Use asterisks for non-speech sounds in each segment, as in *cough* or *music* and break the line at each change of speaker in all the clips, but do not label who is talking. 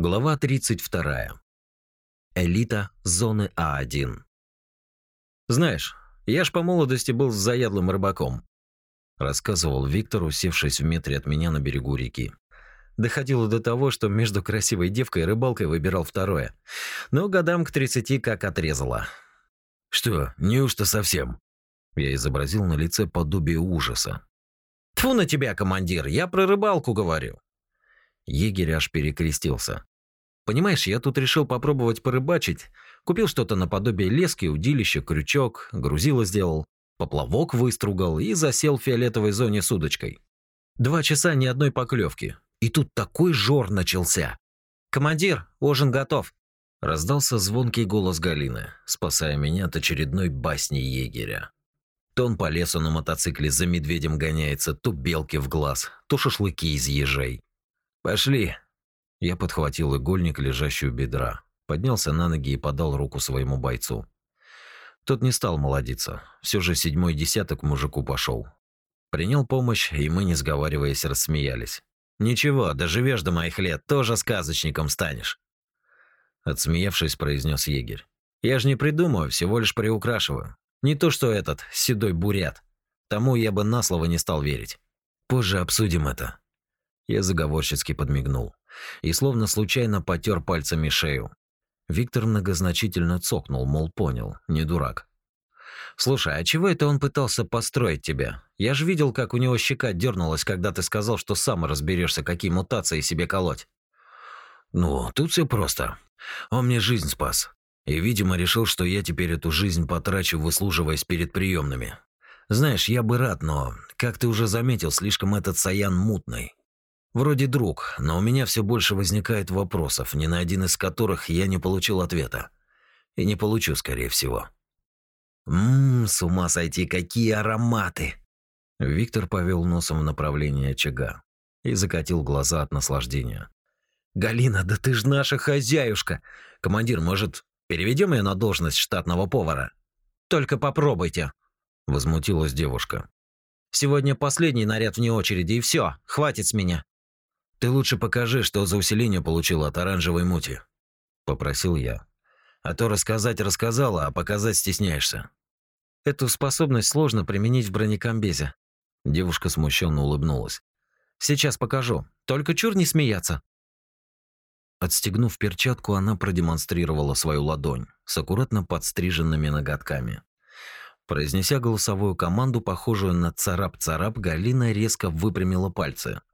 Глава 32. Элита зоны А1. Знаешь, я ж по молодости был заядлым рыбаком, рассказывал Виктор, усевшись в метре от меня на берегу реки. Доходило до того, что между красивой девкой и рыбалкой выбирал второе. Но годам к 30 как отрезало.
Что, неужто совсем? Я изобразил на лице подобие ужаса.
Тфу на тебя, командир, я про рыбалку говорю. Егерь аж перекрестился. Понимаешь, я тут решил попробовать порыбачить. Купил что-то наподобие лески, удилища, крючок, грузило сделал, поплавок выстругал и засел в фиолетовой зоне с удочкой. Два часа ни одной поклевки. И тут такой жор начался. «Командир, ужин готов!» Раздался звонкий голос Галины, спасая меня от очередной басни егеря. То он по лесу на мотоцикле за медведем гоняется, то белки в глаз, то шашлыки из ежей. «Пошли, я подхватил игольник, лежащий у бедра, поднялся на ноги и подал руку своему бойцу. Тот не стал молодиться, все же седьмой десяток мужику пошел. Принял помощь, и мы, не сговариваясь, рассмеялись. «Ничего, доживешь до моих лет, тоже сказочником станешь», отсмеявшись, произнес егерь. «Я же не придумываю, всего лишь приукрашиваю. Не то что этот, седой бурят. Тому я бы на слово не стал верить. Позже обсудим это». Я заговорщицки подмигнул и словно случайно потер пальцами шею. Виктор многозначительно цокнул, мол, понял, не дурак. «Слушай, а чего это он пытался построить тебя? Я же видел, как у него щека дернулась, когда ты сказал, что сам разберешься, какие мутации себе колоть».
«Ну, тут все просто. Он мне жизнь спас. И, видимо, решил, что я теперь эту жизнь потрачу, выслуживаясь перед приемными. Знаешь, я бы рад, но, как ты уже заметил, слишком этот Саян мутный. Вроде друг, но у меня все больше возникает вопросов, ни на один из которых я не получил ответа. И не получу, скорее всего.
Ммм, с ума сойти, какие ароматы! Виктор повел носом в направлении очага и закатил глаза от наслаждения. «Галина, да ты ж наша хозяюшка! Командир, может, переведем ее на должность штатного повара?» «Только попробуйте!» – возмутилась девушка. «Сегодня последний наряд вне очереди, и все, хватит с меня!»
«Ты лучше покажи, что за усиление получил от оранжевой мути», – попросил я. «А то рассказать рассказала, а показать стесняешься».
«Эту способность сложно применить в бронекомбезе». Девушка смущенно улыбнулась. «Сейчас покажу. Только чур не смеяться». Отстегнув перчатку, она продемонстрировала свою ладонь с аккуратно подстриженными ноготками. Произнеся голосовую команду, похожую на «царап-царап», Галина резко выпрямила пальцы –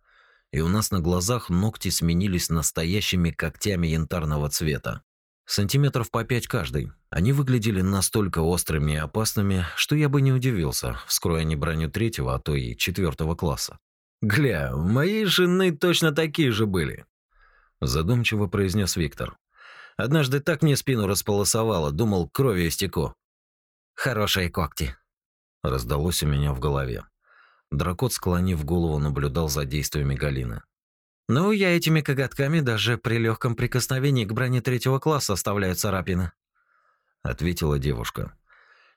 и у нас на глазах ногти сменились настоящими когтями янтарного цвета. Сантиметров по пять каждый. Они выглядели настолько острыми и опасными, что я бы не удивился, вскроя они броню третьего, а то и четвертого класса. «Гля, у моей жены точно такие же были», – задумчиво произнес Виктор. «Однажды так мне спину располосовало, думал, кровью истеку». «Хорошие когти», – раздалось у меня в голове. Дракот, склонив голову, наблюдал за действиями Галины. «Ну, я этими коготками даже при легком прикосновении к броне третьего класса оставляю царапины», — ответила девушка.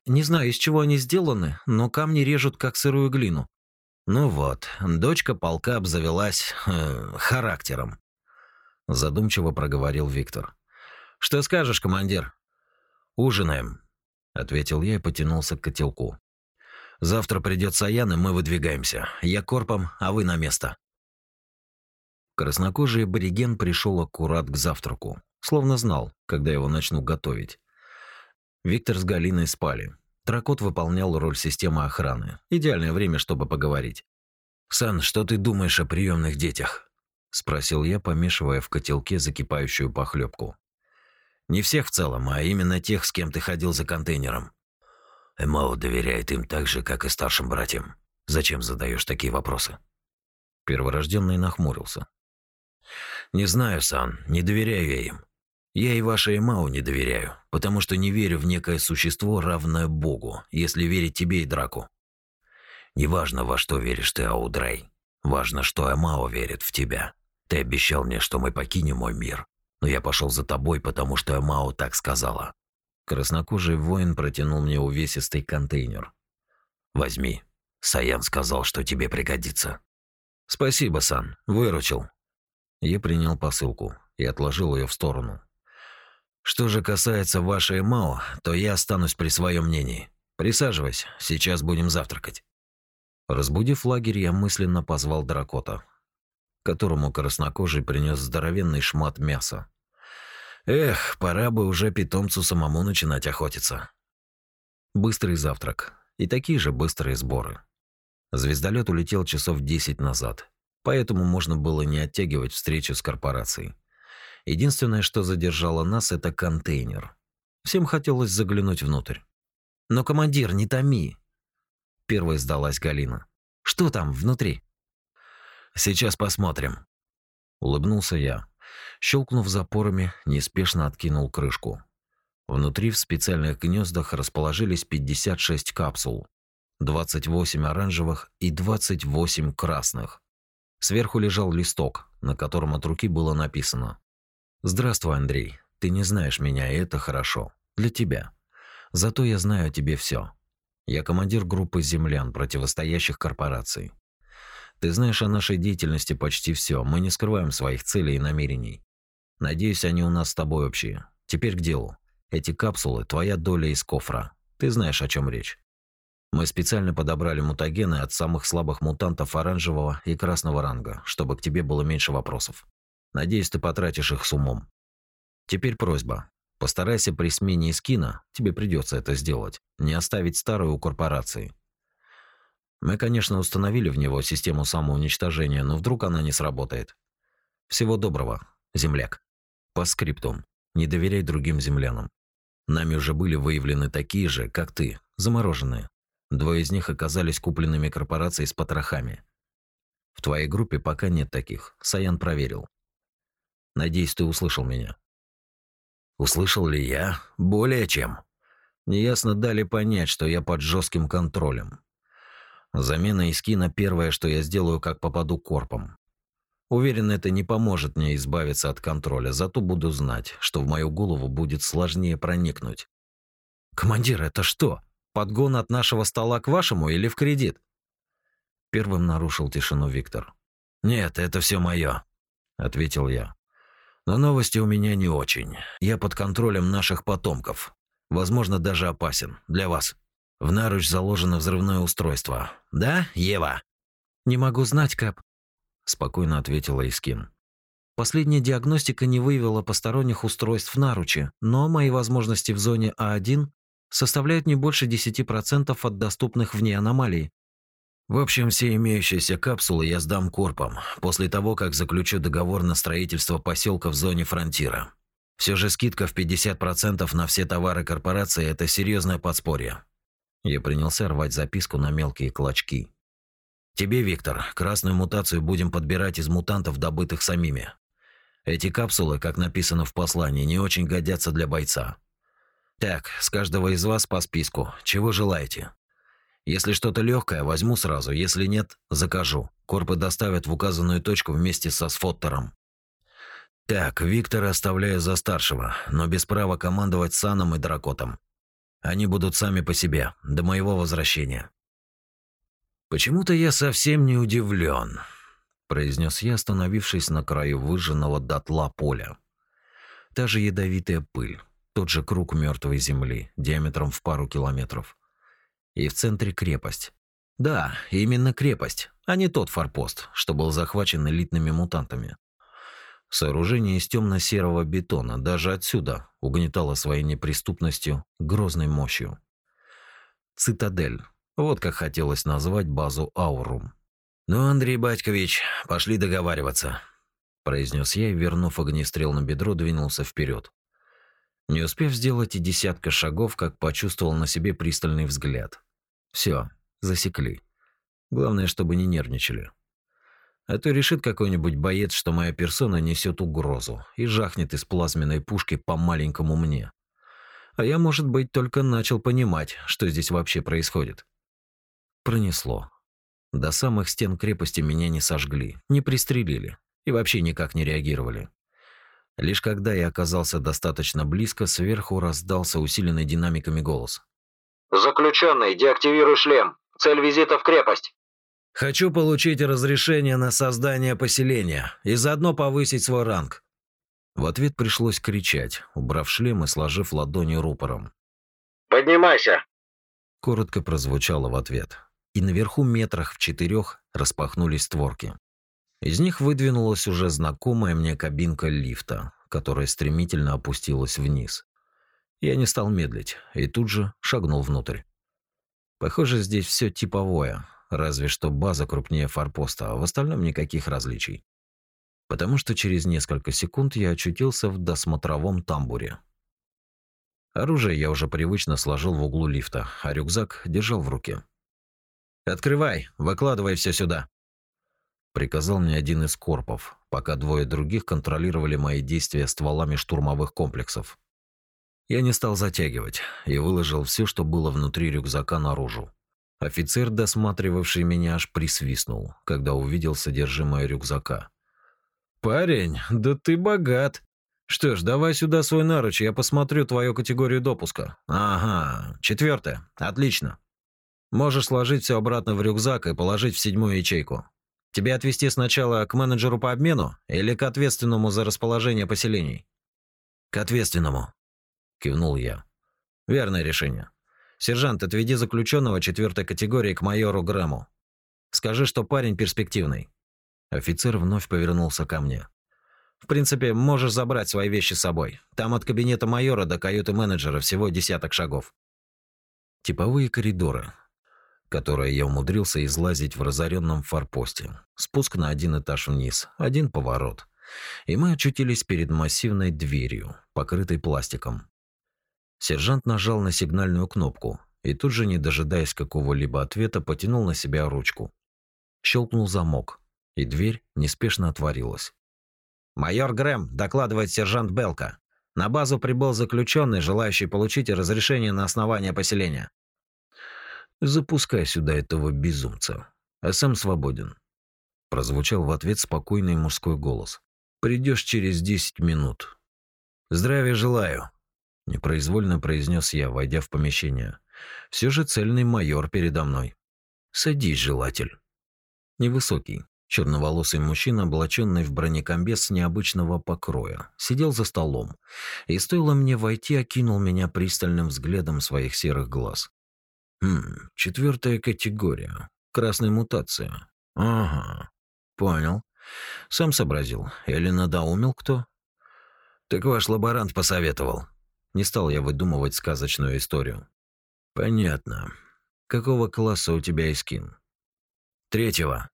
«Не знаю, из чего они сделаны, но камни режут, как сырую глину». «Ну вот, дочка полка обзавелась э, характером», — задумчиво проговорил Виктор. «Что скажешь, командир?»
«Ужинаем», — ответил я и потянулся к котелку. Завтра придет Саян, и мы выдвигаемся. Я корпом, а вы на место.
Краснокожий абориген пришел аккурат к завтраку, словно знал, когда его начну готовить. Виктор с Галиной спали. Тракот выполнял роль системы охраны. Идеальное время, чтобы поговорить.
«Сан, что ты думаешь о приемных детях?» – спросил я, помешивая в котелке закипающую похлебку. «Не всех в целом, а именно тех, с кем ты ходил за контейнером». Эмао доверяет им так же, как и старшим братьям. Зачем задаешь такие вопросы?
Перворожденный нахмурился.
Не знаю, Сан, не доверяю я им. Я и вашей Эмао не доверяю, потому что не верю в некое существо, равное Богу, если верить тебе и Драку. Неважно, во что веришь ты, Аудрей. Важно, что Эмао верит в тебя. Ты обещал мне, что мы покинем мой мир. Но я пошел за тобой, потому что Эмао так сказала.
Краснокожий воин протянул мне увесистый контейнер.
«Возьми. Саян сказал, что тебе пригодится».
«Спасибо, Сан. Выручил». Я принял посылку и отложил ее в сторону. Что же касается вашей МАО, то я останусь при своем мнении. Присаживайся, сейчас будем завтракать. Разбудив лагерь, я мысленно позвал Дракота, которому краснокожий принес здоровенный шмат мяса. Эх, пора бы уже питомцу самому начинать охотиться. Быстрый завтрак и такие же быстрые сборы. Звездолет улетел часов 10 назад, поэтому можно было не оттягивать встречу с корпорацией. Единственное, что задержало нас, это контейнер. Всем хотелось заглянуть внутрь. Но командир, не томи. Первой сдалась Галина. Что там внутри? Сейчас посмотрим. Улыбнулся я. Щелкнув запорами, неспешно откинул крышку. Внутри в специальных гнездах расположились 56 капсул. 28 оранжевых и 28 красных. Сверху лежал листок, на котором от руки было написано Здравствуй, Андрей. Ты не знаешь меня, и это хорошо. Для тебя. Зато я знаю о тебе все. Я командир группы землян, противостоящих корпорации. Ты знаешь о нашей деятельности почти все. Мы не скрываем своих целей и намерений. Надеюсь, они у нас с тобой общие. Теперь к делу. Эти капсулы твоя доля из кофра. Ты знаешь, о чем речь. Мы специально подобрали мутагены от самых слабых мутантов оранжевого и красного ранга, чтобы к тебе было меньше вопросов. Надеюсь, ты потратишь их с умом. Теперь просьба. Постарайся при смене скина, тебе придется это сделать, не оставить старую у корпорации. Мы, конечно, установили в него систему самоуничтожения, но вдруг она не сработает. Всего доброго, земляк. По скриптум. Не доверяй другим землянам. Нами уже были выявлены такие же, как ты, замороженные. Двое из них оказались купленными корпорацией с потрохами. В твоей группе пока нет таких. Саян проверил. Надеюсь, ты услышал меня. Услышал ли я? Более чем. Неясно дали понять, что я под жестким контролем. Замена Искина первое, что я сделаю, как попаду корпом. Уверен, это не поможет мне избавиться от контроля, зато буду знать, что в мою голову будет сложнее проникнуть. Командир, это что? Подгон от нашего стола к вашему или в кредит? Первым нарушил тишину Виктор. Нет, это все мое, ответил я. Но новости у меня не очень. Я под контролем наших потомков. Возможно, даже опасен. Для вас. В наруч заложено взрывное устройство. Да, Ева? Не могу знать, Кап. Спокойно ответила Искин. Последняя диагностика не выявила посторонних устройств в наруче, но мои возможности в зоне А1 составляют не больше 10% от доступных вне аномалий. В общем, все имеющиеся капсулы я сдам корпам, после того, как заключу договор на строительство поселка в зоне фронтира. Все же скидка в 50% на все товары корпорации – это серьезное подспорье. Я принялся рвать записку на мелкие клочки. Тебе, Виктор, красную мутацию будем подбирать из мутантов, добытых самими. Эти капсулы, как написано в послании, не очень годятся для бойца. Так, с каждого из вас по списку. Чего желаете? Если что-то легкое, возьму сразу, если нет, закажу. Корпы доставят в указанную точку вместе со сфоттером. Так, Виктора оставляю за старшего, но без права командовать Саном и Дракотом. Они будут сами по себе, до моего возвращения. Почему-то я совсем не удивлен, произнес я, остановившись на краю выжженного дотла поля. Та же ядовитая пыль, тот же круг мертвой земли, диаметром в пару километров и в центре крепость. Да, именно крепость, а не тот форпост, что был захвачен элитными мутантами. Сооружение из темно-серого бетона даже отсюда угнетало своей неприступностью, грозной мощью. Цитадель. Вот как хотелось назвать базу Аурум. «Ну, Андрей Батькович, пошли договариваться», – произнес я и, вернув огнестрел на бедро, двинулся вперед. Не успев сделать и десятка шагов, как почувствовал на себе пристальный взгляд. Все, засекли. Главное, чтобы не нервничали. А то решит какой-нибудь боец, что моя персона несет угрозу и жахнет из плазменной пушки по маленькому мне. А я, может быть, только начал понимать, что здесь вообще происходит. Пронесло. До самых стен крепости меня не сожгли, не пристрелили и вообще никак не реагировали. Лишь когда я оказался достаточно близко, сверху раздался усиленный динамиками голос.
«Заключенный, деактивируй шлем. Цель визита в крепость».
Хочу получить разрешение на создание поселения и заодно повысить свой ранг.
В ответ пришлось кричать, убрав шлем и сложив ладони рупором.
«Поднимайся!»
Коротко прозвучало в ответ. И наверху метрах в четырех распахнулись створки. Из них выдвинулась уже знакомая мне кабинка лифта, которая стремительно опустилась вниз. Я не стал медлить и тут же шагнул внутрь. Похоже, здесь все типовое, разве что база крупнее форпоста, а в остальном никаких различий. Потому что через несколько секунд я очутился в досмотровом тамбуре. Оружие я уже привычно сложил в углу лифта, а рюкзак держал в руке.
«Открывай, выкладывай все сюда», — приказал мне один из корпов, пока двое других контролировали мои действия стволами штурмовых комплексов. Я не стал затягивать и выложил все, что было внутри рюкзака наружу. Офицер, досматривавший меня, аж присвистнул, когда увидел содержимое рюкзака. «Парень, да ты богат. Что ж, давай сюда свой наруч, я посмотрю твою категорию допуска. Ага, четвертая. Отлично. Можешь сложить все обратно в рюкзак и положить в седьмую ячейку. Тебе отвезти сначала к менеджеру по обмену или к ответственному за расположение поселений?» «К ответственному», — кивнул я. «Верное решение. Сержант, отведи заключенного четвертой категории к майору Грэму. Скажи, что парень перспективный». Офицер вновь повернулся ко мне. «В принципе, можешь забрать свои вещи с собой. Там от кабинета майора до каюты менеджера всего десяток шагов». Типовые коридоры, которые я умудрился излазить в разоренном форпосте. Спуск на один этаж вниз, один поворот. И мы очутились перед массивной дверью, покрытой пластиком. Сержант нажал на сигнальную кнопку и тут же, не дожидаясь какого-либо ответа, потянул на себя ручку. Щелкнул замок, и дверь неспешно отворилась. «Майор Грэм, докладывает сержант Белка. На базу прибыл заключенный, желающий получить разрешение на основание поселения».
«Запускай сюда этого безумца, а сам свободен», – прозвучал в ответ спокойный мужской голос. «Придешь через десять минут».
«Здравия желаю»,
непроизвольно произнес я, войдя в помещение. Все же цельный майор передо мной. Садись, желатель. Невысокий, черноволосый мужчина, облаченный в бронекомбез необычного покроя, сидел за столом, и стоило мне войти, окинул меня пристальным взглядом своих серых глаз. Хм, четвертая категория. Красная мутация. Ага. Понял. Сам сообразил. Или надоумил кто?
Так ваш лаборант посоветовал.
Не стал я выдумывать сказочную историю.
Понятно. Какого класса у тебя эскин?
Третьего.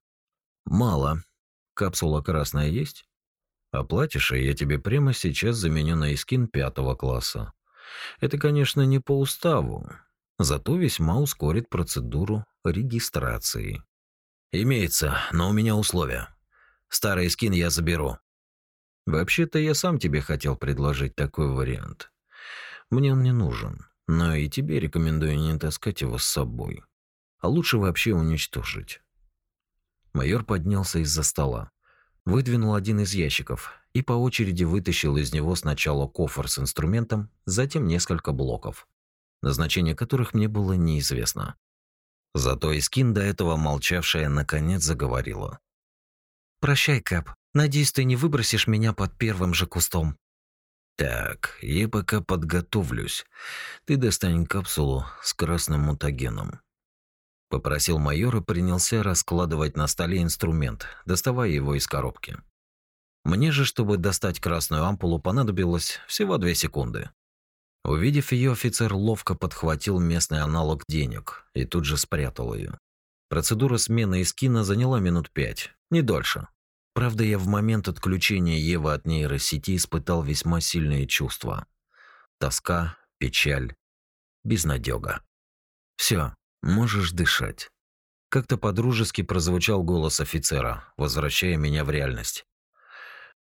Мало. Капсула красная есть? Оплатишь, и я тебе прямо сейчас заменю на эскин пятого класса. Это, конечно, не по уставу, зато весьма ускорит процедуру регистрации.
Имеется, но у меня условия. Старый скин я заберу.
Вообще-то я сам тебе хотел предложить такой вариант. Мне он не нужен, но и тебе рекомендую не таскать его с собой. А лучше вообще уничтожить. Майор поднялся из-за стола, выдвинул один из ящиков и по очереди вытащил из него сначала кофр с инструментом, затем несколько блоков, назначение которых мне было неизвестно. Зато Искин, до этого молчавшая, наконец заговорила.
«Прощай, Кап. Надеюсь, ты не выбросишь меня под первым же кустом».
Так, я пока подготовлюсь. Ты достань капсулу с красным мутагеном. Попросил майор и принялся раскладывать на столе инструмент, доставая его из коробки. Мне же, чтобы достать красную ампулу, понадобилось всего две секунды. Увидев ее, офицер ловко подхватил местный аналог денег и тут же спрятал ее. Процедура смены эскина заняла минут пять, не дольше. Правда, я в момент отключения Евы от нейросети испытал весьма сильные чувства. Тоска, печаль, безнадега. Все, можешь дышать. Как-то подружески прозвучал голос офицера, возвращая меня в реальность.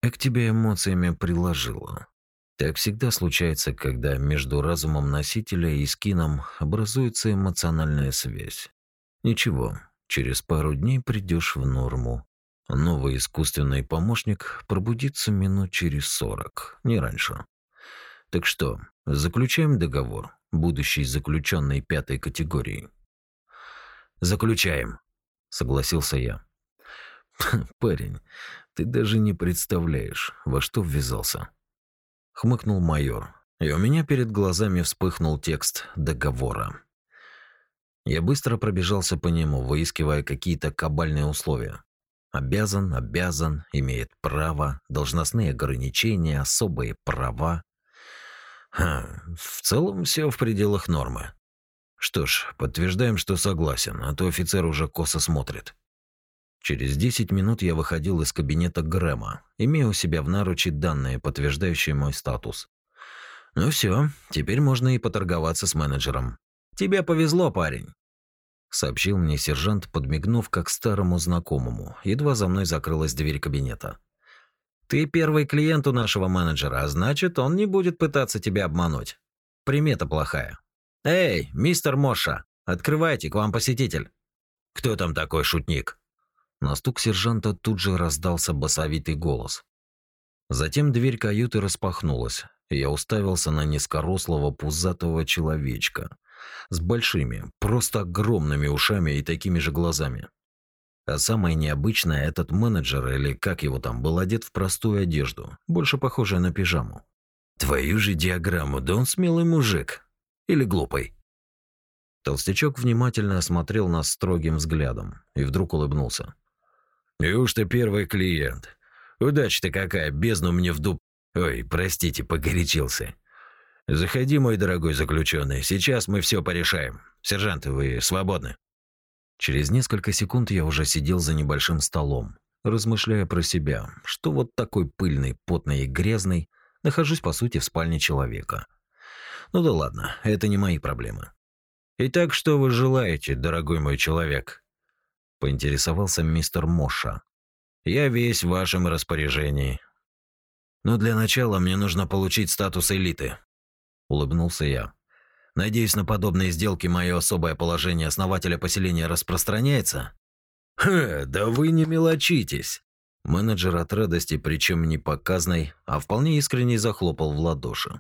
Я к тебе эмоциями приложила. Так всегда случается, когда между разумом носителя и скином образуется эмоциональная связь. Ничего, через пару дней придешь в норму. Новый искусственный помощник пробудится минут через сорок, не раньше. Так что, заключаем договор, будущий заключенный пятой категории.
Заключаем.
согласился я. *laughs*
Парень, ты даже не представляешь, во что ввязался.
Хмыкнул майор, и у меня перед глазами вспыхнул текст договора. Я быстро пробежался по нему, выискивая какие-то кабальные условия. Обязан, обязан, имеет право, должностные ограничения, особые права. Ха, в целом все в пределах нормы. Что ж, подтверждаем, что согласен, а то офицер уже косо смотрит. Через 10 минут я выходил из кабинета Грэма, имея у себя в наручи данные, подтверждающие мой статус. Ну все, теперь можно и поторговаться с менеджером. Тебе повезло, парень, сообщил мне сержант, подмигнув как старому знакомому. Едва за мной закрылась дверь кабинета. Ты первый клиент у нашего менеджера, а значит, он не будет пытаться тебя обмануть. Примета плохая. Эй, мистер Моша, открывайте, к вам посетитель. Кто там такой шутник? На стук сержанта тут же раздался басовитый голос. Затем дверь каюты распахнулась, и я уставился на низкорослого пузатого человечка с большими, просто огромными ушами и такими же глазами. А самое необычное, этот менеджер, или как его там, был одет в простую одежду, больше похожая на пижаму.
Твою же диаграмму, да он смелый мужик. Или глупый.
Толстячок внимательно осмотрел нас строгим взглядом и вдруг улыбнулся.
Неужто первый клиент? Удача-то какая, бездну мне в дуб... Ой, простите, погорячился. Заходи, мой дорогой заключенный, сейчас мы все порешаем. Сержант, вы свободны.
Через несколько секунд я уже сидел за небольшим столом, размышляя про себя, что вот такой пыльный, потный и грязный нахожусь по сути в спальне человека. Ну да ладно, это не мои проблемы. Итак, что вы желаете, дорогой мой человек? Поинтересовался мистер Моша. Я весь в вашем распоряжении. Но для начала мне нужно получить статус элиты, улыбнулся я. Надеюсь, на подобные сделки мое особое положение основателя поселения распространяется.
Ха, да вы не мелочитесь.
Менеджер от радости, причем не показной, а вполне искренне захлопал в ладоши.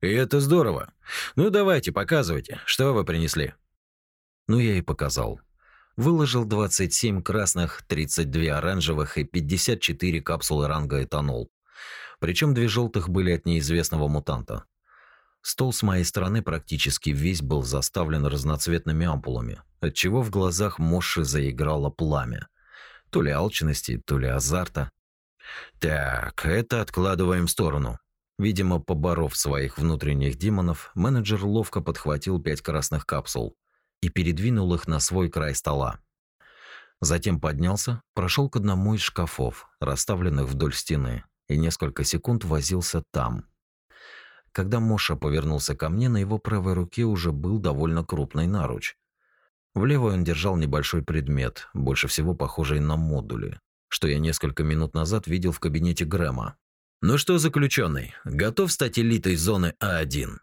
И это здорово. Ну давайте, показывайте, что вы принесли.
Ну я и показал выложил 27 красных, 32 оранжевых и 54 капсулы ранга этанол. Причем две желтых были от неизвестного мутанта. Стол с моей стороны практически весь был заставлен разноцветными ампулами, отчего в глазах Моши заиграло пламя. То ли алчности, то ли азарта.
Так, это откладываем в сторону.
Видимо, поборов своих внутренних демонов, менеджер ловко подхватил пять красных капсул, и передвинул их на свой край стола. Затем поднялся, прошел к одному из шкафов, расставленных вдоль стены, и несколько секунд возился там. Когда Моша повернулся ко мне, на его правой руке уже был довольно крупный наруч. В левой он держал небольшой предмет, больше всего похожий на модули, что я несколько минут назад видел в кабинете Грэма.
«Ну что, заключенный, готов стать элитой зоны А1?»